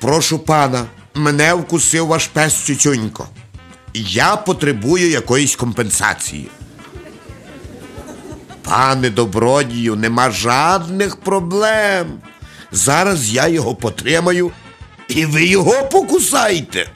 Прошу пана, мене вкусив ваш пес Цюцюнько. Я потребую якоїсь компенсації. Пане добродію, нема жадних проблем. Зараз я його потримаю, і ви його покусаєте.